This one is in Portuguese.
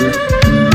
Música